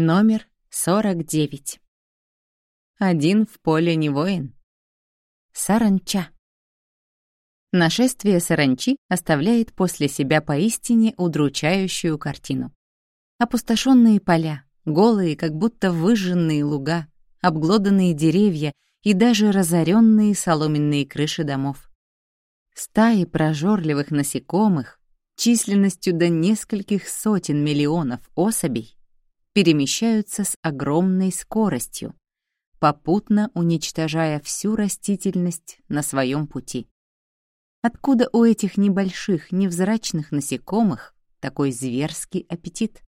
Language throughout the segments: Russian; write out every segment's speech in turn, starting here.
Номер 49. Один в поле не воин. Саранча. Нашествие саранчи оставляет после себя поистине удручающую картину. Опустошенные поля, голые, как будто выжженные луга, обглоданные деревья и даже разоренные соломенные крыши домов. Стаи прожорливых насекомых, численностью до нескольких сотен миллионов особей, перемещаются с огромной скоростью, попутно уничтожая всю растительность на своем пути. Откуда у этих небольших, невзрачных насекомых такой зверский аппетит?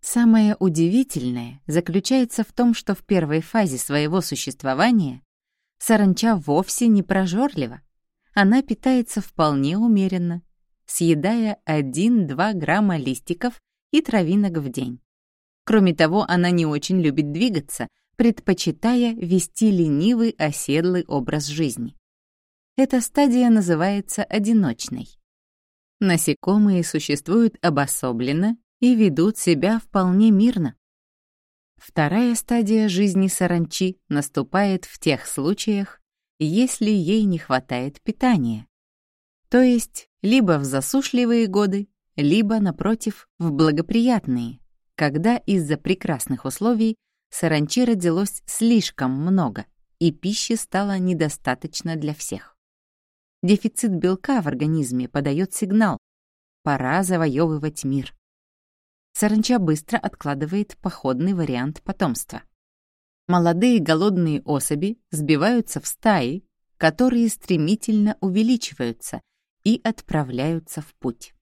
Самое удивительное заключается в том, что в первой фазе своего существования саранча вовсе не прожорлива. Она питается вполне умеренно, съедая 1-2 грамма листиков и травинок в день. Кроме того, она не очень любит двигаться, предпочитая вести ленивый оседлый образ жизни. Эта стадия называется одиночной. Насекомые существуют обособленно и ведут себя вполне мирно. Вторая стадия жизни саранчи наступает в тех случаях, если ей не хватает питания. То есть либо в засушливые годы, либо, напротив, в благоприятные, когда из-за прекрасных условий саранчи родилось слишком много, и пищи стало недостаточно для всех. Дефицит белка в организме подает сигнал «пора завоевывать мир». Саранча быстро откладывает походный вариант потомства. Молодые голодные особи сбиваются в стаи, которые стремительно увеличиваются и отправляются в путь.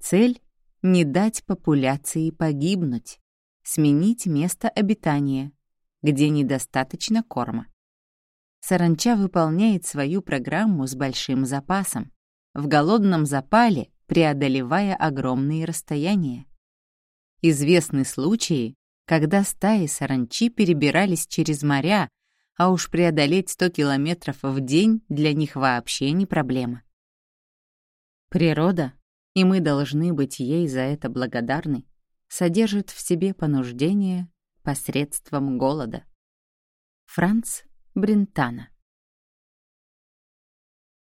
Цель не дать популяции погибнуть, сменить место обитания, где недостаточно корма. Саранча выполняет свою программу с большим запасом, в голодном запале преодолевая огромные расстояния. Известны случаи, когда стаи саранчи перебирались через моря, а уж преодолеть 100 километров в день для них вообще не проблема. Природа и мы должны быть ей за это благодарны, содержит в себе понуждение посредством голода. Франц Брентана